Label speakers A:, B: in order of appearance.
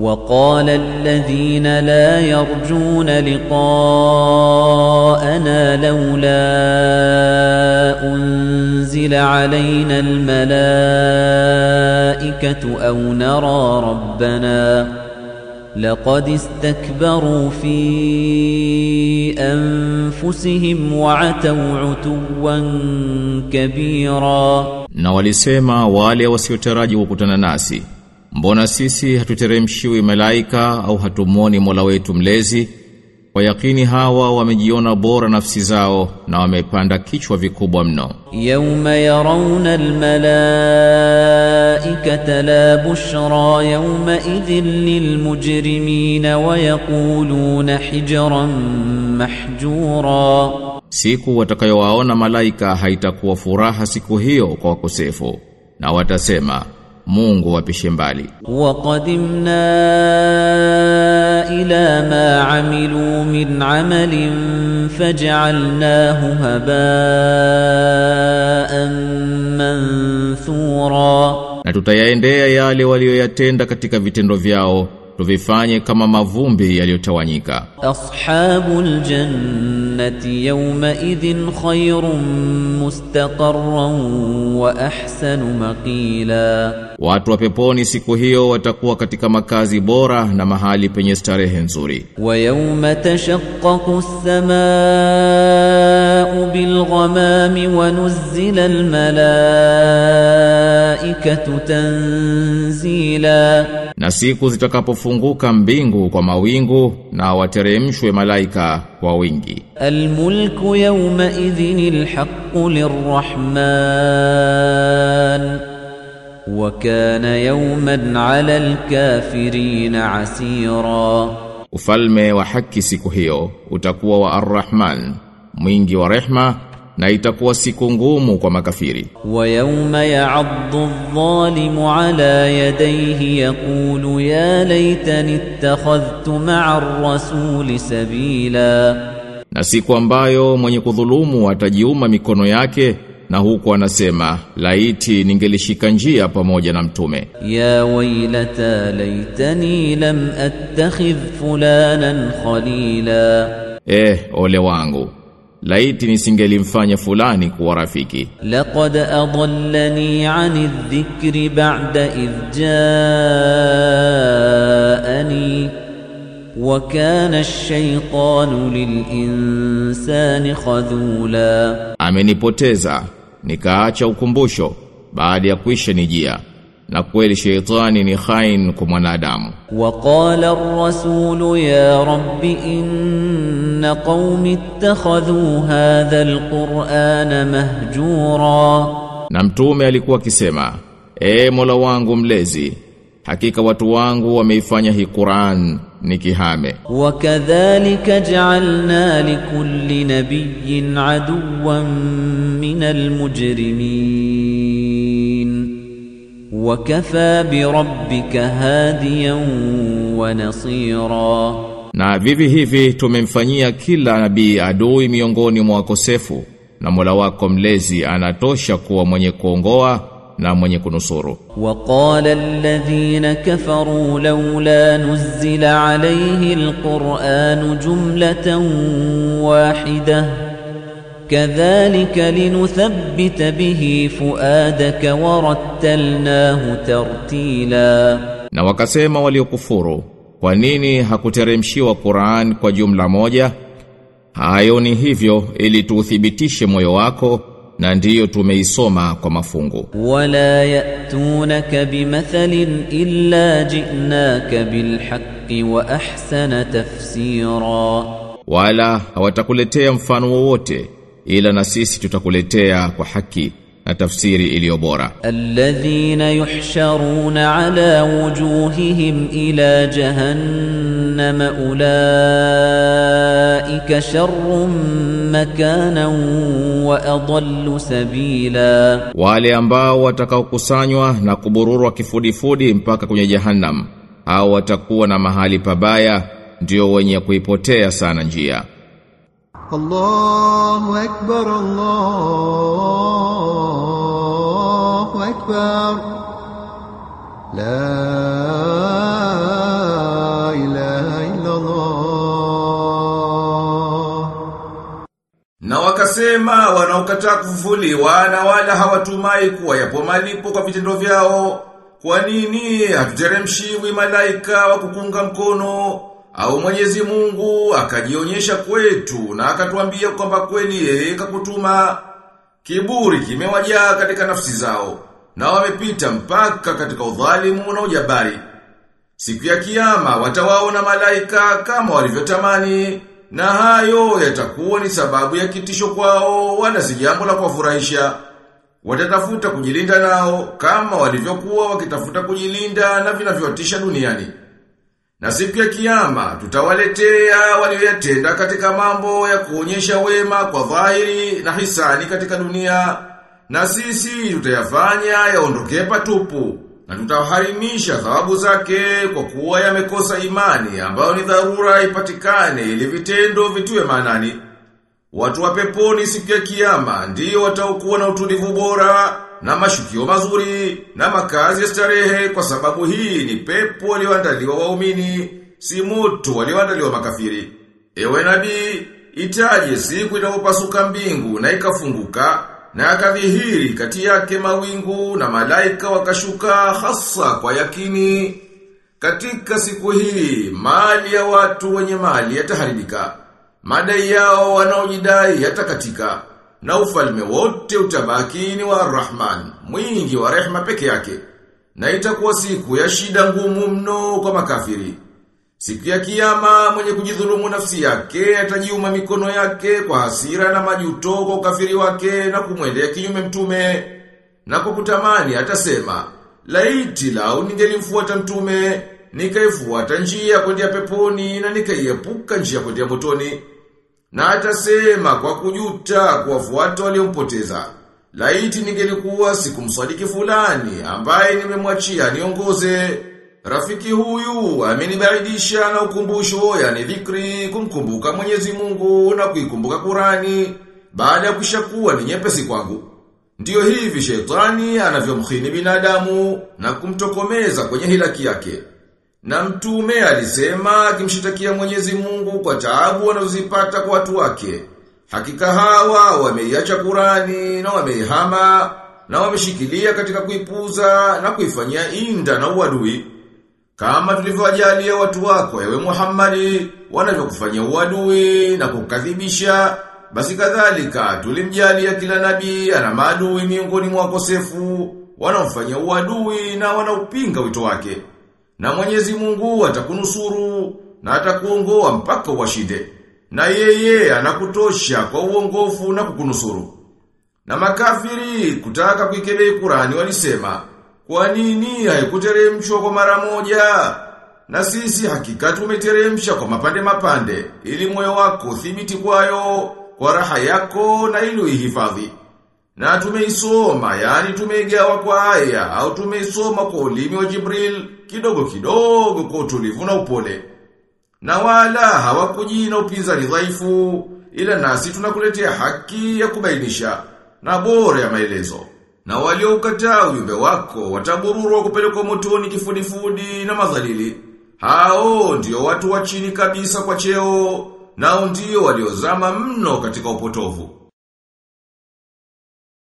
A: وقال الذين لا يرجون لقاءنا لولا أنزل علينا الملائكة أو نرى ربنا لقد استكبروا في أنفسهم وعتوا عتوا كبيرا.
B: Na walisema wale wasiotaraji kukutana nasi. Mbona sisi hatuteremshiwi malaika au hatumwoni Mola wetu mlezi? Kwa yakini hawa wamejiona bora nafsi zao na wamepanda kichwa vikubwa mno.
A: Yauma yarawna almalaikata la bushra yauma idhin lilmujrimina wa yaquluna hijran mahjura,
B: siku watakayowaona malaika haitakuwa furaha siku hiyo kwa wakosefu, na watasema Mungu wapishe mbali.
A: Wa qadimna ila ma amilu min amalin faj'alnahu haba'an manthura,
B: na tutayaendea yale walioyatenda katika vitendo vyao tuvifanye kama mavumbi yaliyotawanyika.
A: Ashabul jannati yawma idhin khayrun mustaqarran wa ahsanu maqila
B: Watu wa peponi siku hiyo watakuwa katika makazi bora na mahali penye starehe nzuri.
A: Wa yawma tashaqqaqu as-samaa'u bil ghamami wa nuzzila al malaa'ikatu tanzila.
B: Na siku zitakapofunguka mbingu kwa mawingu na wateremshwe malaika kwa wingi.
A: Al-mulku yawma idhin al-haqqu lirrahman وكان يوما على الكافرين عسيرا
B: ufalme wa haki siku hiyo utakuwa wa arrahman mwingi wa rehma na itakuwa siku ngumu kwa makafiri
A: ويوم يعض الظالم على يديه يقول يا ليتني اتخذت مع الرسول سبيلا
B: na siku ambayo mwenye kudhulumu atajiuma mikono yake na huko anasema laiti ningelishika njia pamoja na mtume.
A: Ya wailata laitani lam attakhidh fulanan khalila.
B: Eh ole wangu laiti nisingelimfanya fulani kuwa rafiki.
A: Laqad adallani ani dhikri ba'da idh jaani. Wa kana ash-shaytanu lil insani khadhula
B: amenipoteza nikaacha ukumbusho baada ya kuisha nijia. Na kweli sheitani ni khain kwa mwanadamu.
A: Waqala ar-rasul ya rabbi inna qaumi ittakhadhu hadha al-qur'an mahjura.
B: Na mtume alikuwa akisema e mola wangu mlezi hakika watu wangu wameifanya hii Qur'an ni kihame.
A: Wakadhalika ja'alna likulli nabiyyin aduwan minal mujrimin wakafa birabbika hadiyan wa nasira,
B: na vivi hivi tumemfanyia kila nabii adui miongoni mwa wakosefu na Mola wako mlezi anatosha kuwa mwenye kuongoa na mwenye kunusuru.
A: Waqala alladhina kafaru lawla nuzila alayhi alquran jumlatan wahida kadhalika linuthabbita bihi fuadaka warattalnahu tartila,
B: na wakasema waliokufuru, kwa nini hakuteremshiwa Qur'an kwa jumla moja? Hayo ni hivyo ili tuuthibitishe moyo wako na ndiyo tumeisoma kwa mafungu.
A: Wala yatunaka bimathalin illa jinaka bilhaqqi wa ahsana tafsira,
B: wala hawatakuletea mfano wowote ila na sisi tutakuletea kwa haki na tafsiri iliyo bora.
A: Alladhina yuhsharuna ala wujuhihim ila jahannama ulaika sharrun makanan wa adallu sabila,
B: wale ambao watakaokusanywa na kubururwa kifudifudi mpaka kwenye jahannam, au watakuwa na mahali pabaya, ndio wenye kuipotea sana njia.
C: الله أكبر الله أكبر لا إله إلا الله Na
B: wakasema wanaokataa kufufuliwa na wala hawatumai kuwa yapo malipo kwa vitendo vyao, kwa nini hatuteremshiwi malaika wa kukunga mkono? Au Mwenyezi Mungu akajionyesha kwetu na akatuambia kwamba kweli yeye kakutuma? Kiburi kimewajaa katika nafsi zao na wamepita mpaka katika udhalimu na ujabari. Siku ya kiyama watawaona malaika kama walivyotamani na hayo yatakuwa ni sababu ya kitisho kwao wala si jambo la kuwafurahisha. Watatafuta kujilinda nao kama walivyokuwa wakitafuta kujilinda na vinavyotisha duniani. Na siku ya kiyama tutawaletea walioyatenda katika mambo ya kuonyesha wema kwa dhahiri na hisani katika dunia. Na sisi tutayafanya yaondokee patupu na tutaharimisha thawabu zake kwa kuwa yamekosa imani ambayo ni dharura ipatikane ili vitendo vitiwe maanani. Watu wa peponi siku ya kiyama ndiyo wataokuwa na utulivu bora na mashukio mazuri na makazi ya starehe kwa sababu hii ni pepo walioandaliwa waumini si moto walioandaliwa makafiri. Ewe nabii, itaje siku inapopasuka mbingu na ikafunguka na akadhihiri kati yake mawingu na malaika wakashuka hasa kwa yakini. Katika siku hii, mali ya watu wenye mali yataharibika. Madai yao wanaojidai yatakatika. Na ufalme wote utabaki ni wa Rahman, mwingi wa rehma peke yake. Na itakuwa siku ya shida ngumu mno kwa makafiri. Siku ya kiyama mwenye kujidhulumu nafsi yake atajiuma mikono yake kwa hasira na majuto kwa ukafiri wake na kumwendea kinyume mtume. Na kwa kutamani atasema, laiti lau ningelimfuata mtume, nikaifuata njia kwenda peponi na nikaiepuka njia kwenda motoni. Na atasema kwa kujuta kuwafuata waliompoteza. Laiti ningelikuwa sikumsadiki fulani ambaye nimemwachia niongoze. Rafiki huyu amenibaidisha na ukumbusho yani dhikri kumkumbuka Mwenyezi Mungu na kuikumbuka Kurani baada ya kushakuwa ni nyepesi kwangu. Ndiyo hivi shetani anavyomkhini binadamu na kumtokomeza kwenye hilaki yake. Na mtume alisema akimshitakia Mwenyezi Mungu kwa taabu wanazozipata kwa watu wake. Hakika hawa wameiacha Kurani na wameihama na wameshikilia katika kuipuza na kuifanyia inda na uadui. Kama tulivyowajalia watu wako ewe Muhammadi wanavyokufanyia uadui na kukadhibisha basi kadhalika tulimjalia kila nabii ana maadui miongoni mwa wakosefu wanaofanya uadui na wanaupinga wito wake. Na Mwenyezi Mungu atakunusuru na atakuongoa mpaka washide. Na yeye anakutosha kwa uongofu na kukunusuru. Na makafiri kutaka kuikebei Qurani walisema, kwa nini haikuteremshwa kwa mara moja? Na sisi hakika tumeteremsha kwa mapande mapande, ili moyo wako thibiti kwayo, kwa raha yako na ili uihifadhi. Na tumeisoma, yani tumeigawa kwa aya, au tumeisoma kwa ulimi wa Jibril, kidogo kidogo kwa utulivu na upole. Na wala hawakujina upinza upinzani dhaifu, ila nasi tunakuletea haki ya kubainisha, na bora ya maelezo. Na walioukataa ujumbe wako watabururwa kupelekwa motoni kifudifudi na madhalili. Hao ndio watu wa chini kabisa kwa cheo, nao ndio waliozama mno katika upotovu.